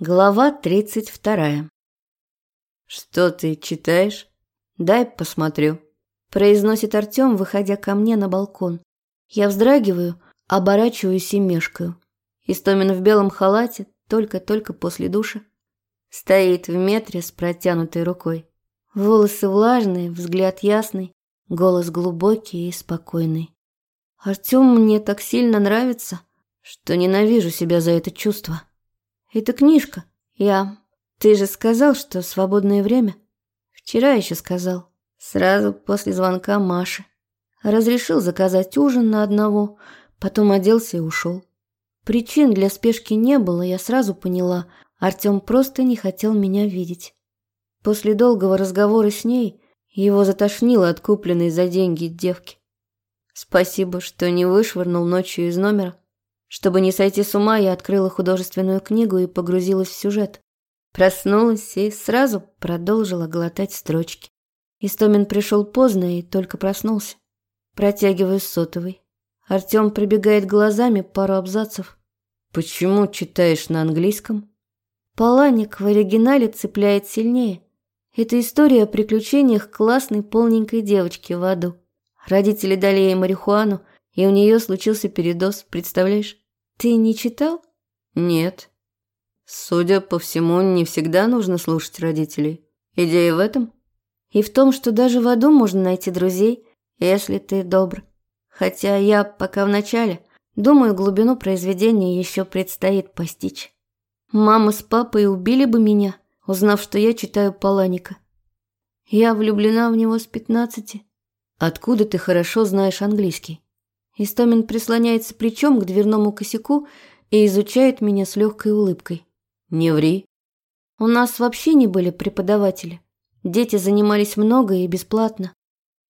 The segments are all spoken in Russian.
Глава тридцать вторая. «Что ты читаешь? Дай посмотрю», – произносит Артем, выходя ко мне на балкон. Я вздрагиваю, оборачиваюсь и мешкаю. Истомин в белом халате, только-только после душа. Стоит в метре с протянутой рукой. Волосы влажные, взгляд ясный, голос глубокий и спокойный. Артем мне так сильно нравится, что ненавижу себя за это чувство. Это книжка. Я... Ты же сказал, что свободное время? Вчера еще сказал. Сразу после звонка Маши. Разрешил заказать ужин на одного, потом оделся и ушел. Причин для спешки не было, я сразу поняла. Артем просто не хотел меня видеть. После долгого разговора с ней его затошнило от купленной за деньги девки. Спасибо, что не вышвырнул ночью из номера. Чтобы не сойти с ума, я открыла художественную книгу и погрузилась в сюжет. Проснулась и сразу продолжила глотать строчки. Истомин пришел поздно и только проснулся. Протягиваю сотовый. Артем пробегает глазами пару абзацев. «Почему читаешь на английском?» Паланик в оригинале цепляет сильнее. Это история о приключениях классной полненькой девочки в аду. Родители дали ей марихуану, и у нее случился передоз, представляешь? Ты не читал? Нет. Судя по всему, не всегда нужно слушать родителей. Идея в этом? И в том, что даже в аду можно найти друзей, если ты добр. Хотя я пока в начале, думаю, глубину произведения еще предстоит постичь. Мама с папой убили бы меня, узнав, что я читаю Паланика. Я влюблена в него с пятнадцати. Откуда ты хорошо знаешь английский? Истомин прислоняется плечом к дверному косяку и изучает меня с легкой улыбкой. «Не ври». «У нас вообще не были преподаватели. Дети занимались много и бесплатно.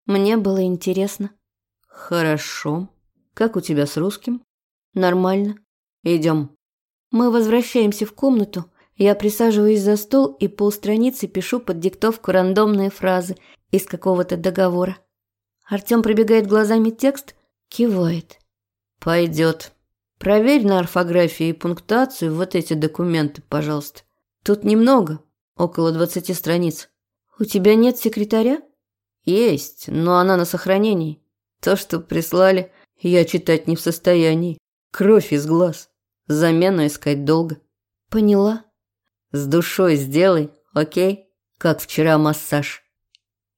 Мне было интересно». «Хорошо. Как у тебя с русским?» «Нормально. Идем». Мы возвращаемся в комнату. Я присаживаюсь за стол и полстраницы пишу под диктовку рандомные фразы из какого-то договора. Артем пробегает глазами текст Кивает. Пойдет. Проверь на орфографии и пунктуацию вот эти документы, пожалуйста. Тут немного, около двадцати страниц. У тебя нет секретаря? Есть, но она на сохранении. То, что прислали, я читать не в состоянии. Кровь из глаз. Замену искать долго. Поняла. С душой сделай, окей? Как вчера массаж.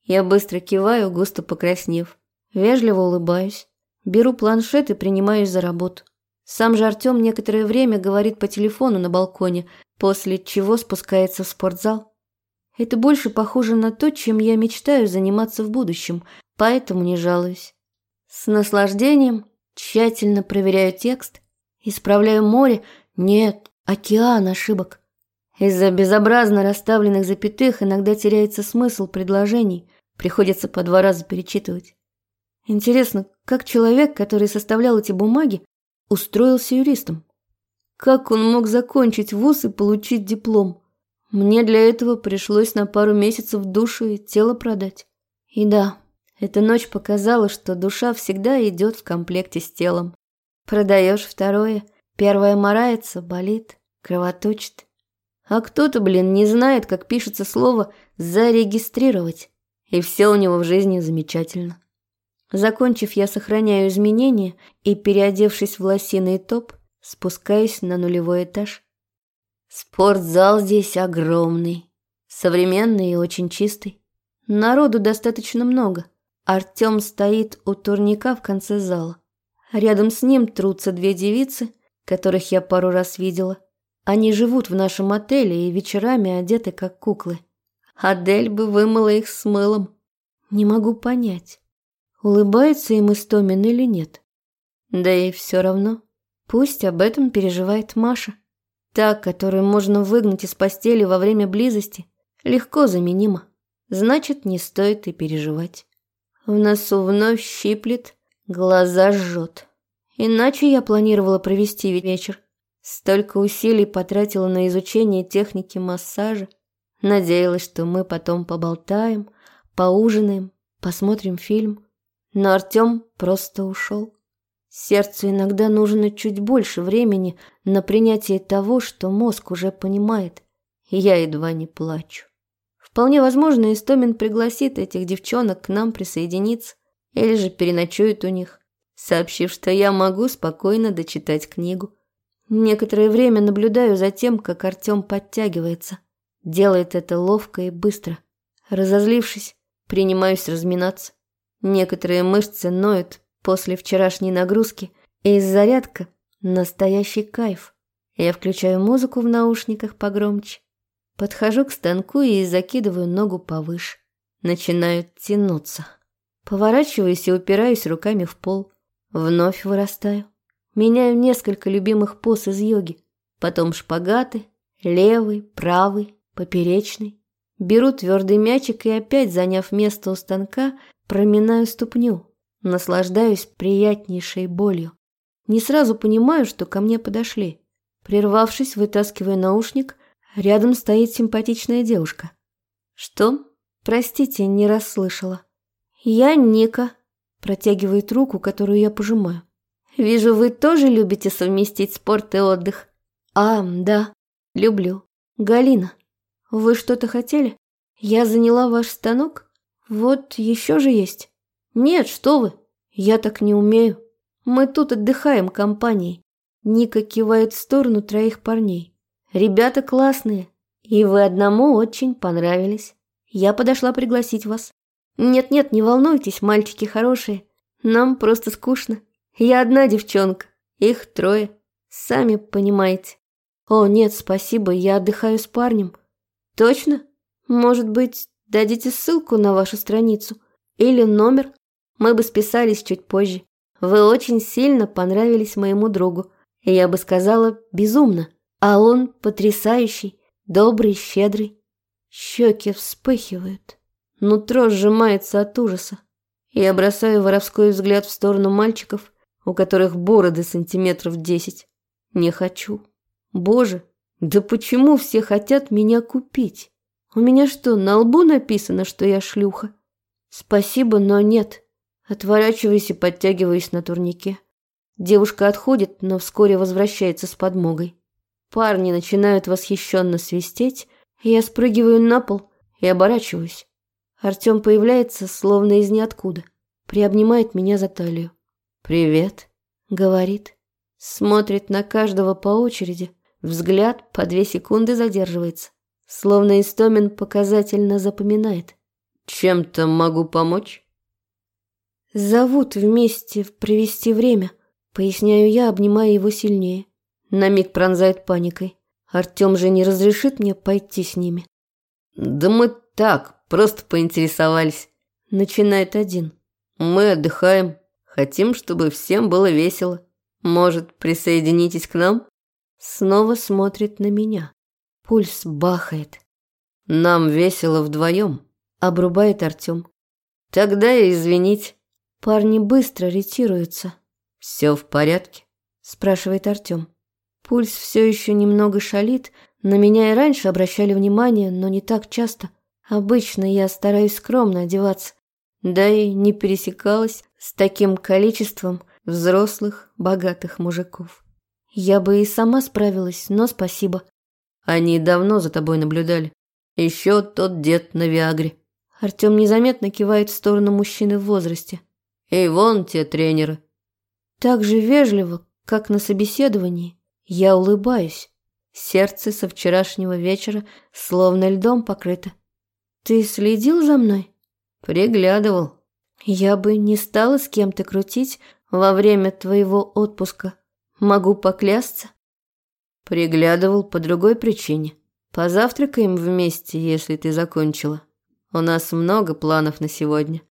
Я быстро киваю, густо покраснев. Вежливо улыбаюсь. Беру планшет и принимаюсь за работу. Сам же Артем некоторое время говорит по телефону на балконе, после чего спускается в спортзал. Это больше похоже на то, чем я мечтаю заниматься в будущем, поэтому не жалуюсь. С наслаждением тщательно проверяю текст, исправляю море, нет, океан ошибок. Из-за безобразно расставленных запятых иногда теряется смысл предложений, приходится по два раза перечитывать. Интересно, как человек, который составлял эти бумаги, устроился юристом? Как он мог закончить вуз и получить диплом? Мне для этого пришлось на пару месяцев душу и тело продать. И да, эта ночь показала, что душа всегда идет в комплекте с телом. Продаешь второе, первое морается, болит, кровоточит. А кто-то, блин, не знает, как пишется слово «зарегистрировать». И все у него в жизни замечательно. Закончив, я сохраняю изменения и, переодевшись в лосиный топ, спускаюсь на нулевой этаж. Спортзал здесь огромный, современный и очень чистый. Народу достаточно много. Артем стоит у турника в конце зала. Рядом с ним трутся две девицы, которых я пару раз видела. Они живут в нашем отеле и вечерами одеты как куклы. Адель бы вымыла их с мылом. Не могу понять, улыбается им Истомин или нет. Да и все равно. Пусть об этом переживает Маша. Та, которую можно выгнать из постели во время близости, легко заменима. Значит, не стоит и переживать. В носу вновь щиплет, глаза жжет. Иначе я планировала провести вечер. Столько усилий потратила на изучение техники массажа. Надеялась, что мы потом поболтаем, поужинаем, посмотрим фильм. Но Артем просто ушел. Сердцу иногда нужно чуть больше времени на принятие того, что мозг уже понимает. И я едва не плачу. Вполне возможно, Истомин пригласит этих девчонок к нам присоединиться или же переночует у них, сообщив, что я могу спокойно дочитать книгу. Некоторое время наблюдаю за тем, как Артем подтягивается. Делает это ловко и быстро. Разозлившись, принимаюсь разминаться. Некоторые мышцы ноют после вчерашней нагрузки, и зарядка – настоящий кайф. Я включаю музыку в наушниках погромче. Подхожу к станку и закидываю ногу повыше. Начинаю тянуться. Поворачиваюсь и упираюсь руками в пол. Вновь вырастаю. Меняю несколько любимых поз из йоги. Потом шпагаты, левый, правый, поперечный. Беру твердый мячик и опять, заняв место у станка, проминаю ступню. Наслаждаюсь приятнейшей болью. Не сразу понимаю, что ко мне подошли. Прервавшись, вытаскиваю наушник. Рядом стоит симпатичная девушка. «Что? Простите, не расслышала». «Я Ника», – протягивает руку, которую я пожимаю. «Вижу, вы тоже любите совместить спорт и отдых». «А, да, люблю. Галина, вы что-то хотели? Я заняла ваш станок? Вот еще же есть». «Нет, что вы, я так не умею. Мы тут отдыхаем компанией». Ника кивает в сторону троих парней. «Ребята классные, и вы одному очень понравились. Я подошла пригласить вас. Нет-нет, не волнуйтесь, мальчики хорошие. Нам просто скучно. Я одна девчонка, их трое. Сами понимаете. О, нет, спасибо, я отдыхаю с парнем. Точно? Может быть, дадите ссылку на вашу страницу? Или номер? Мы бы списались чуть позже. Вы очень сильно понравились моему другу. Я бы сказала, безумно. А он потрясающий, добрый, щедрый. Щеки вспыхивают. Нутро сжимается от ужаса. Я бросаю воровской взгляд в сторону мальчиков, у которых бороды сантиметров десять. Не хочу. Боже, да почему все хотят меня купить? У меня что, на лбу написано, что я шлюха? Спасибо, но нет. Отворачиваюсь и подтягиваюсь на турнике. Девушка отходит, но вскоре возвращается с подмогой. Парни начинают восхищенно свистеть, я спрыгиваю на пол и оборачиваюсь. Артем появляется, словно из ниоткуда. Приобнимает меня за талию. «Привет», — говорит. Смотрит на каждого по очереди. Взгляд по две секунды задерживается. Словно Истомин показательно запоминает. «Чем-то могу помочь?» «Зовут вместе провести время», — поясняю я, обнимая его сильнее. На миг пронзает паникой. Артем же не разрешит мне пойти с ними. «Да мы так, Просто поинтересовались. Начинает один. Мы отдыхаем. Хотим, чтобы всем было весело. Может, присоединитесь к нам? Снова смотрит на меня. Пульс бахает. Нам весело вдвоем. Обрубает Артем. Тогда и извините. Парни быстро ретируются. Все в порядке? Спрашивает Артем. Пульс все еще немного шалит. На меня и раньше обращали внимание, но не так часто. Обычно я стараюсь скромно одеваться, да и не пересекалась с таким количеством взрослых, богатых мужиков. Я бы и сама справилась, но спасибо. Они давно за тобой наблюдали. Еще тот дед на Виагре. Артем незаметно кивает в сторону мужчины в возрасте. И вон те тренеры. Так же вежливо, как на собеседовании, я улыбаюсь. Сердце со вчерашнего вечера словно льдом покрыто. Ты следил за мной? Приглядывал. Я бы не стала с кем-то крутить во время твоего отпуска. Могу поклясться. Приглядывал по другой причине. Позавтракаем вместе, если ты закончила. У нас много планов на сегодня.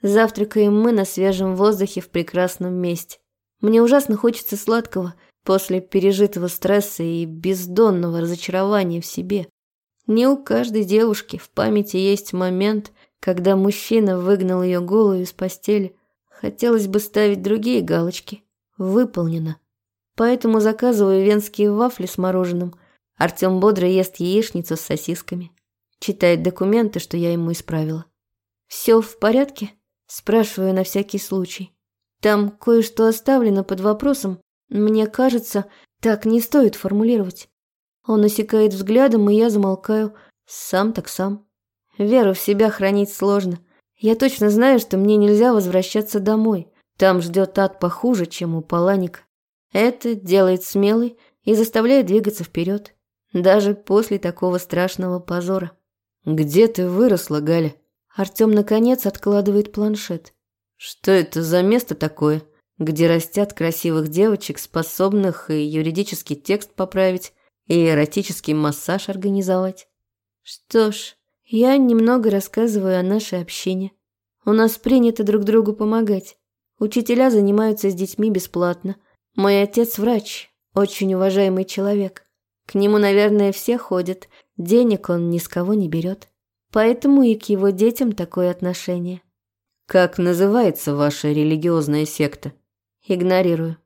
Завтракаем мы на свежем воздухе в прекрасном месте. Мне ужасно хочется сладкого после пережитого стресса и бездонного разочарования в себе. Не у каждой девушки в памяти есть момент, когда мужчина выгнал ее голую из постели. Хотелось бы ставить другие галочки. Выполнено. Поэтому заказываю венские вафли с мороженым. Артем бодро ест яичницу с сосисками. Читает документы, что я ему исправила. «Все в порядке?» Спрашиваю на всякий случай. Там кое-что оставлено под вопросом. Мне кажется, так не стоит формулировать. Он осекает взглядом, и я замолкаю. Сам так сам. Веру в себя хранить сложно. Я точно знаю, что мне нельзя возвращаться домой. Там ждет ад похуже, чем у Паланика. Это делает смелый и заставляет двигаться вперед, даже после такого страшного позора. «Где ты выросла, Галя?» Артем, наконец, откладывает планшет. «Что это за место такое, где растят красивых девочек, способных и юридический текст поправить, и эротический массаж организовать?» «Что ж, я немного рассказываю о нашей общине. У нас принято друг другу помогать. Учителя занимаются с детьми бесплатно. Мой отец врач, очень уважаемый человек. К нему, наверное, все ходят. Денег он ни с кого не берет. Поэтому и к его детям такое отношение. Как называется ваша религиозная секта? Игнорирую.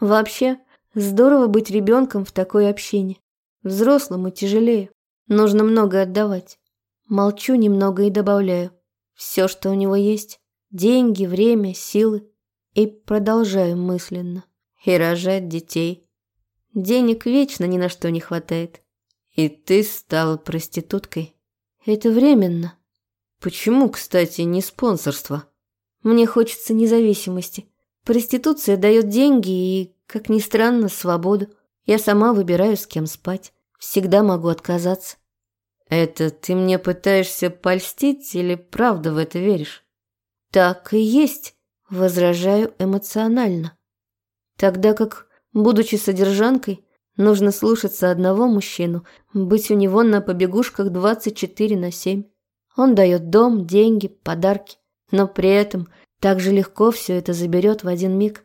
Вообще, здорово быть ребенком в такой общине. Взрослому тяжелее. Нужно много отдавать. Молчу немного и добавляю. Все, что у него есть. Деньги, время, силы. И продолжаю мысленно. И рожать детей. Денег вечно ни на что не хватает. И ты стала проституткой. Это временно. Почему, кстати, не спонсорство? Мне хочется независимости. Проституция дает деньги и, как ни странно, свободу. Я сама выбираю, с кем спать. Всегда могу отказаться. Это ты мне пытаешься польстить или правда в это веришь? Так и есть, возражаю эмоционально. Тогда как, будучи содержанкой, нужно слушаться одного мужчину, быть у него на побегушках 24 на 7. Он дает дом, деньги, подарки, но при этом так же легко все это заберет в один миг.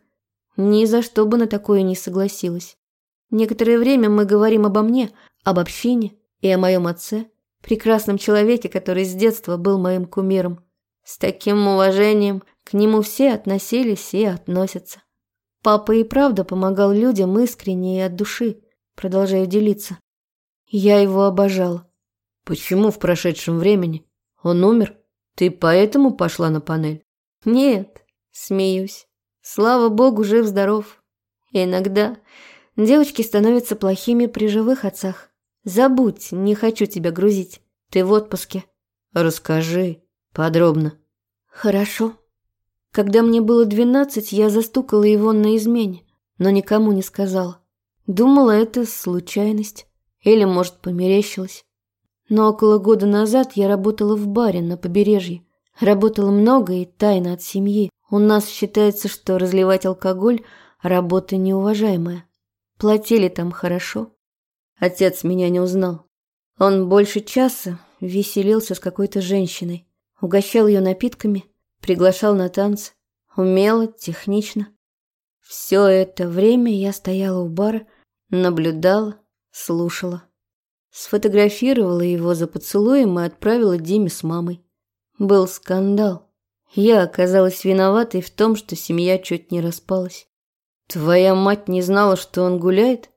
Ни за что бы на такое не согласилась. Некоторое время мы говорим обо мне, об общине и о моем отце, прекрасном человеке, который с детства был моим кумиром. С таким уважением к нему все относились и относятся. Папа и правда помогал людям искренне и от души, продолжаю делиться. Я его обожал. Почему в прошедшем времени? Он умер? Ты поэтому пошла на панель? Нет, смеюсь. Слава богу, жив-здоров. Иногда девочки становятся плохими при живых отцах. Забудь, не хочу тебя грузить. Ты в отпуске. Расскажи подробно. Хорошо. Когда мне было двенадцать, я застукала его на измене, но никому не сказала. Думала, это случайность. Или, может, померещилась. Но около года назад я работала в баре на побережье. Работала много и тайно от семьи. У нас считается, что разливать алкоголь – работа неуважаемая. Платили там хорошо. Отец меня не узнал. Он больше часа веселился с какой-то женщиной, угощал ее напитками, приглашал на танцы. Умело, технично. Все это время я стояла у бара, наблюдала, слушала. Сфотографировала его за поцелуем и отправила Диме с мамой. Был скандал. Я оказалась виноватой в том, что семья чуть не распалась. Твоя мать не знала, что он гуляет?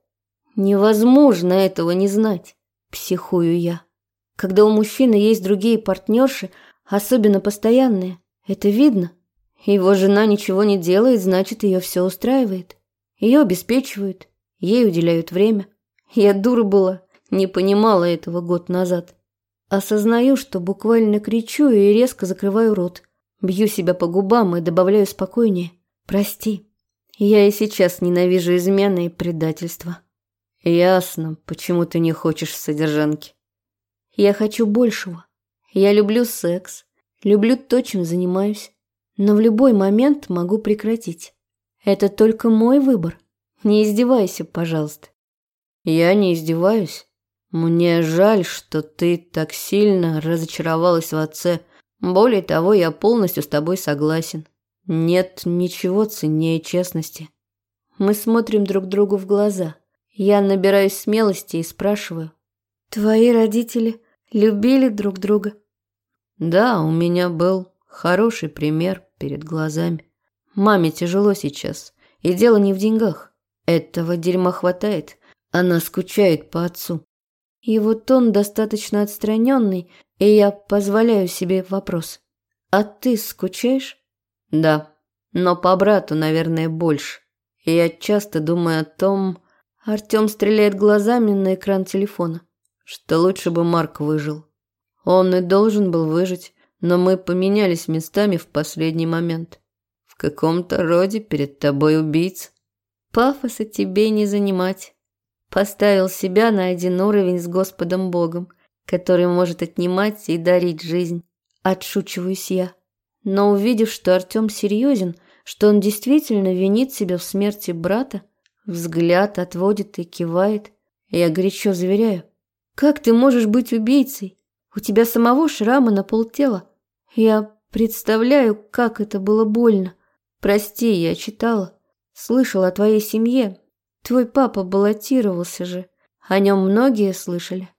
Невозможно этого не знать, психую я. Когда у мужчины есть другие партнерши, особенно постоянные, это видно. Его жена ничего не делает, значит, ее все устраивает. Ее обеспечивают, ей уделяют время. Я дура была, не понимала этого год назад. Осознаю, что буквально кричу и резко закрываю рот. Бью себя по губам и добавляю спокойнее. Прости. Я и сейчас ненавижу измены и предательство. Ясно, почему ты не хочешь содержанки. Я хочу большего. Я люблю секс. Люблю то, чем занимаюсь. Но в любой момент могу прекратить. Это только мой выбор. Не издевайся, пожалуйста. Я не издеваюсь. Мне жаль, что ты так сильно разочаровалась в отце. Более того, я полностью с тобой согласен. Нет ничего ценнее честности. Мы смотрим друг другу в глаза. Я набираюсь смелости и спрашиваю. Твои родители любили друг друга? Да, у меня был хороший пример перед глазами. Маме тяжело сейчас, и дело не в деньгах. Этого дерьма хватает. Она скучает по отцу. И вот он достаточно отстраненный, и я позволяю себе вопрос. А ты скучаешь? Да. но по брату, наверное, больше. И я часто думаю о том... Артем стреляет глазами на экран телефона, что лучше бы Марк выжил. Он и должен был выжить, но мы поменялись местами в последний момент. В каком-то роде перед тобой убийц. Пафоса тебе не занимать. Поставил себя на один уровень с Господом Богом, который может отнимать и дарить жизнь. Отшучиваюсь я. Но увидев, что Артем серьезен, что он действительно винит себя в смерти брата, взгляд отводит и кивает, я горячо заверяю. «Как ты можешь быть убийцей? У тебя самого шрама на полтела. Я представляю, как это было больно. Прости, я читала. Слышала о твоей семье. Твой папа баллотировался же. О нем многие слышали.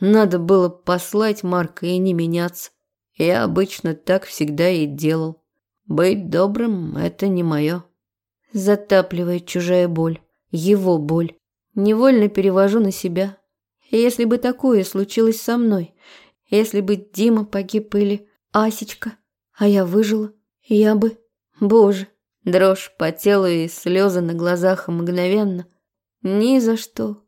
Надо было послать Марка и не меняться. Я обычно так всегда и делал. Быть добрым – это не мое. Затапливает чужая боль. Его боль. Невольно перевожу на себя. Если бы такое случилось со мной, если бы Дима погиб или Асечка, а я выжила, я бы... Боже, дрожь по телу и слезы на глазах мгновенно. Ни за что.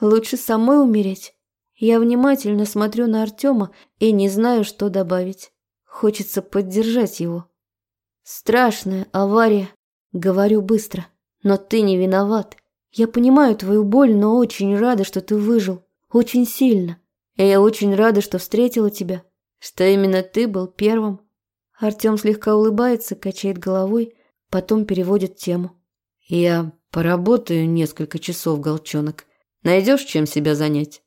Лучше самой умереть. Я внимательно смотрю на Артема и не знаю, что добавить. Хочется поддержать его. Страшная авария, говорю быстро. Но ты не виноват. Я понимаю твою боль, но очень рада, что ты выжил. Очень сильно. И я очень рада, что встретила тебя. Что именно ты был первым. Артем слегка улыбается, качает головой, потом переводит тему. Я поработаю несколько часов, Голчонок. Найдешь чем себя занять?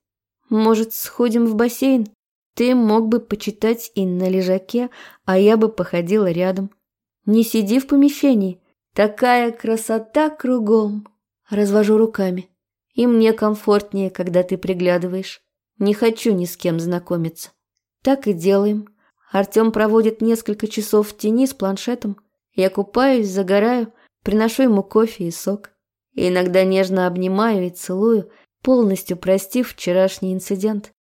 Может, сходим в бассейн? Ты мог бы почитать и на лежаке, а я бы походила рядом. Не сиди в помещении. Такая красота кругом. Развожу руками. И мне комфортнее, когда ты приглядываешь. Не хочу ни с кем знакомиться. Так и делаем. Артем проводит несколько часов в тени с планшетом. Я купаюсь, загораю, приношу ему кофе и сок. И иногда нежно обнимаю и целую, полностью простив вчерашний инцидент.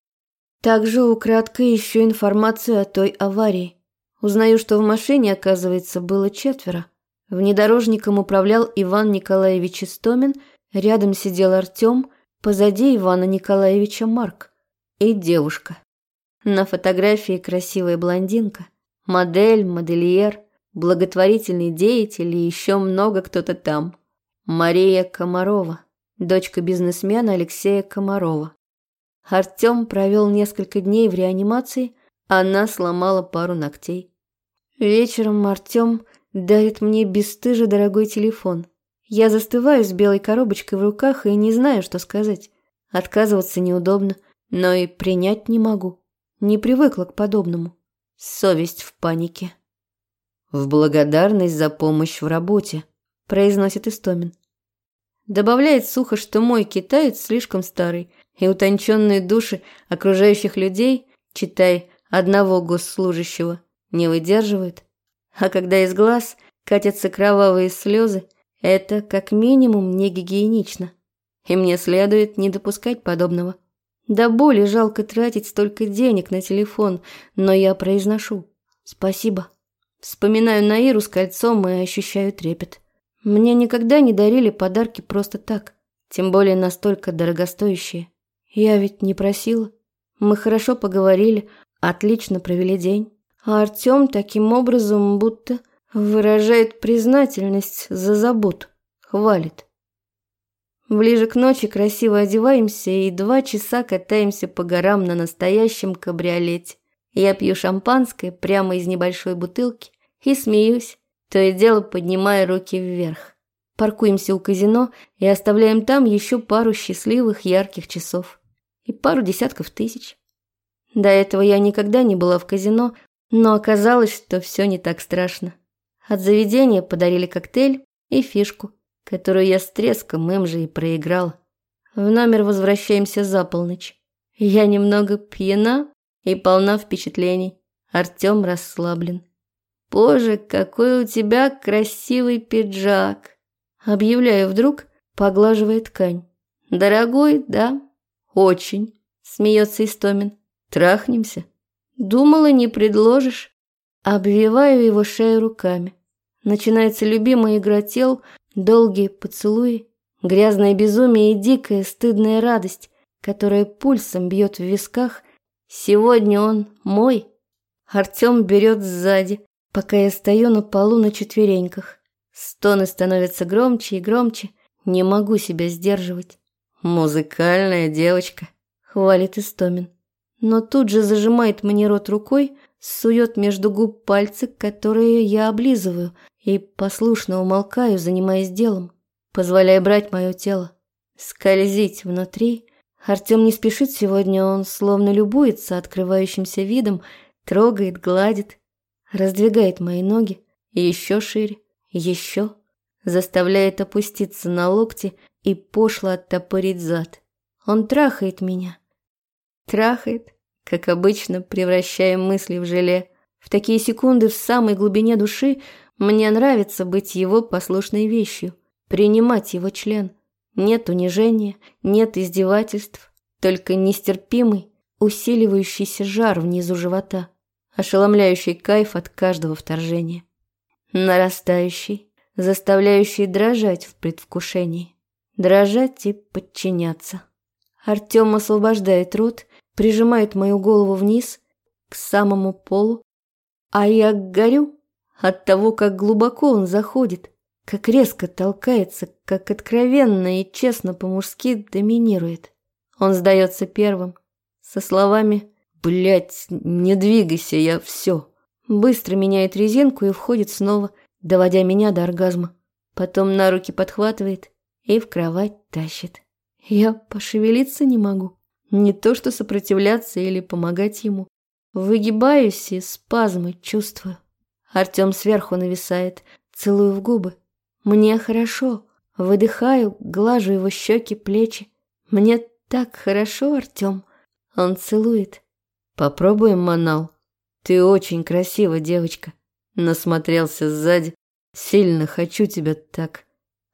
Также украдкой ищу информацию о той аварии. Узнаю, что в машине, оказывается, было четверо. Внедорожником управлял Иван Николаевич Истомин, рядом сидел Артем, позади Ивана Николаевича Марк и девушка. На фотографии красивая блондинка, модель, модельер, благотворительный деятель и еще много кто-то там. Мария Комарова дочка бизнесмена Алексея Комарова. Артем провел несколько дней в реанимации, она сломала пару ногтей. Вечером Артем дарит мне бесстыже дорогой телефон. Я застываю с белой коробочкой в руках и не знаю, что сказать. Отказываться неудобно, но и принять не могу. Не привыкла к подобному. Совесть в панике. «В благодарность за помощь в работе», – произносит Истомин. Добавляет сухо, что мой китаец слишком старый, и утонченные души окружающих людей, читай, одного госслужащего, не выдерживают. А когда из глаз катятся кровавые слезы, это как минимум не гигиенично. И мне следует не допускать подобного. До боли жалко тратить столько денег на телефон, но я произношу «Спасибо». Вспоминаю Наиру с кольцом и ощущаю трепет. Мне никогда не дарили подарки просто так, тем более настолько дорогостоящие. Я ведь не просила. Мы хорошо поговорили, отлично провели день. А Артем таким образом будто выражает признательность за заботу, хвалит. Ближе к ночи красиво одеваемся и два часа катаемся по горам на настоящем кабриолете. Я пью шампанское прямо из небольшой бутылки и смеюсь, то и дело поднимая руки вверх. Паркуемся у казино и оставляем там еще пару счастливых ярких часов. И пару десятков тысяч. До этого я никогда не была в казино, но оказалось, что все не так страшно. От заведения подарили коктейль и фишку, которую я с треском им же и проиграла. В номер возвращаемся за полночь. Я немного пьяна и полна впечатлений. Артем расслаблен. «Боже, какой у тебя красивый пиджак!» Объявляю вдруг, поглаживая ткань. «Дорогой, да?» «Очень», — смеется Истомин. «Трахнемся?» «Думала, не предложишь». Обвиваю его шею руками. Начинается любимая игра тел, долгие поцелуи, грязное безумие и дикая стыдная радость, которая пульсом бьет в висках. Сегодня он мой. Артем берет сзади, пока я стою на полу на четвереньках. Стоны становятся громче и громче, не могу себя сдерживать. «Музыкальная девочка», — хвалит Истомин. Но тут же зажимает мне рот рукой, сует между губ пальцы, которые я облизываю, и послушно умолкаю, занимаясь делом, позволяя брать мое тело, скользить внутри. Артем не спешит сегодня, он словно любуется открывающимся видом, трогает, гладит, раздвигает мои ноги еще шире, еще, заставляет опуститься на локти и пошло оттопырить зад. Он трахает меня. Трахает, как обычно, превращая мысли в желе. В такие секунды в самой глубине души мне нравится быть его послушной вещью, принимать его член. Нет унижения, нет издевательств, только нестерпимый, усиливающийся жар внизу живота, ошеломляющий кайф от каждого вторжения. Нарастающий, заставляющий дрожать в предвкушении. Дрожать и подчиняться. Артем освобождает рот, прижимает мою голову вниз, к самому полу, а я горю от того, как глубоко он заходит, как резко толкается, как откровенно и честно по-мужски доминирует. Он сдается первым, со словами «Блядь, не двигайся, я все». Быстро меняет резинку и входит снова, доводя меня до оргазма. Потом на руки подхватывает и в кровать тащит. Я пошевелиться не могу. Не то что сопротивляться или помогать ему. Выгибаюсь и спазмы чувствую. Артем сверху нависает, целую в губы. Мне хорошо. Выдыхаю, глажу его щеки, плечи. Мне так хорошо, Артем. Он целует. Попробуем манал. Ты очень красива, девочка. Насмотрелся сзади. Сильно хочу тебя так.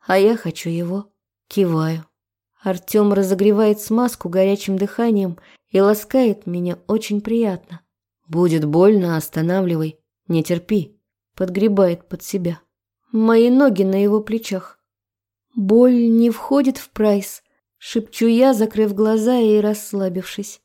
А я хочу его. Киваю. Артем разогревает смазку горячим дыханием и ласкает меня очень приятно. Будет больно, останавливай. Не терпи. Подгребает под себя. Мои ноги на его плечах. Боль не входит в прайс. Шепчу я, закрыв глаза и расслабившись.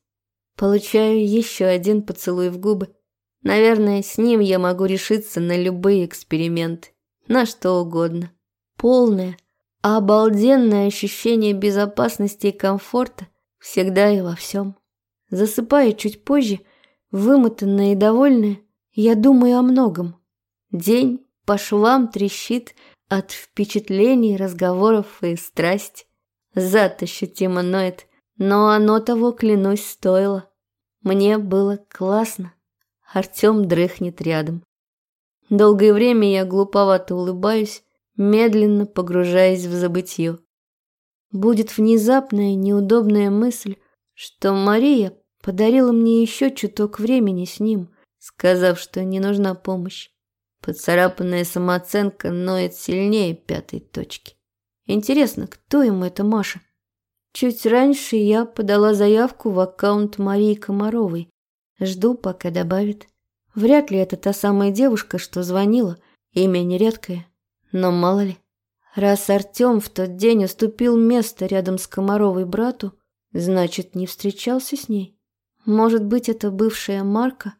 Получаю еще один поцелуй в губы. Наверное, с ним я могу решиться на любые эксперименты. На что угодно. Полное, обалденное ощущение безопасности и комфорта всегда и во всем. Засыпая чуть позже, вымотанная и довольная, я думаю о многом. День по швам трещит от впечатлений, разговоров и страсти. Зад ощутимо ноет, но оно того, клянусь, стоило. Мне было классно. Артем дрыхнет рядом. Долгое время я глуповато улыбаюсь, медленно погружаясь в забытье. Будет внезапная неудобная мысль, что Мария подарила мне еще чуток времени с ним, сказав, что не нужна помощь. Поцарапанная самооценка ноет сильнее пятой точки. Интересно, кто ему это Маша? Чуть раньше я подала заявку в аккаунт Марии Комаровой. Жду, пока добавит. Вряд ли это та самая девушка, что звонила. Имя нередкое. Но мало ли. Раз Артем в тот день уступил место рядом с Комаровой брату, значит, не встречался с ней. Может быть, это бывшая Марка?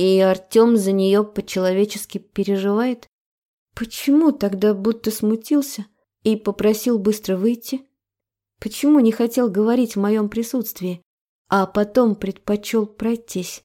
И Артем за нее по-человечески переживает? Почему тогда будто смутился и попросил быстро выйти? Почему не хотел говорить в моем присутствии, а потом предпочел пройтись?